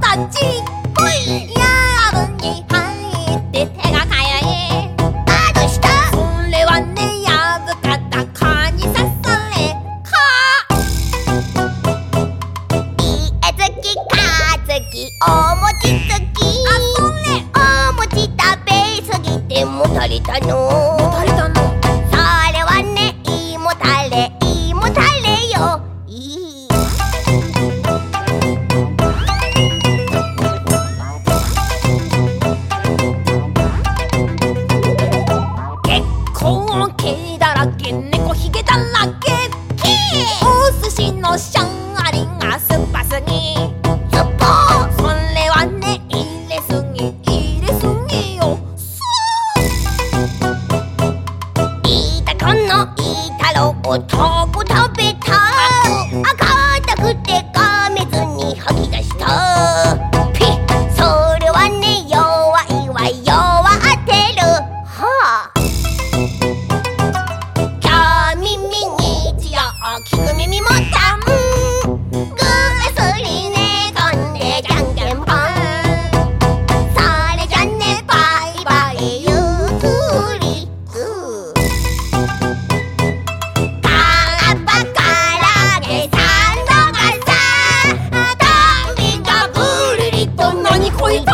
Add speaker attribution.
Speaker 1: たちっ
Speaker 2: こ
Speaker 1: いやぶに入って手がかゆい。
Speaker 2: あどしたそ
Speaker 1: れはねやぶかったかにさされか。
Speaker 2: いえつきかつきおもちつき。あそ
Speaker 1: れ。
Speaker 2: おもちたべすぎてもたれたの。
Speaker 1: お寿司のシャンアリがすっぱすぎ
Speaker 2: やっぱ
Speaker 1: それはね入れすぎ入れすぎよ。す
Speaker 2: いたこのいたろうとこぶ 기금이미 못함 그가 소리네 건네 장gem판 사례잔네 바이바이 유투리 그 강아빠가락에 산더가사. 덤빈가 부르리 또 너니 코이터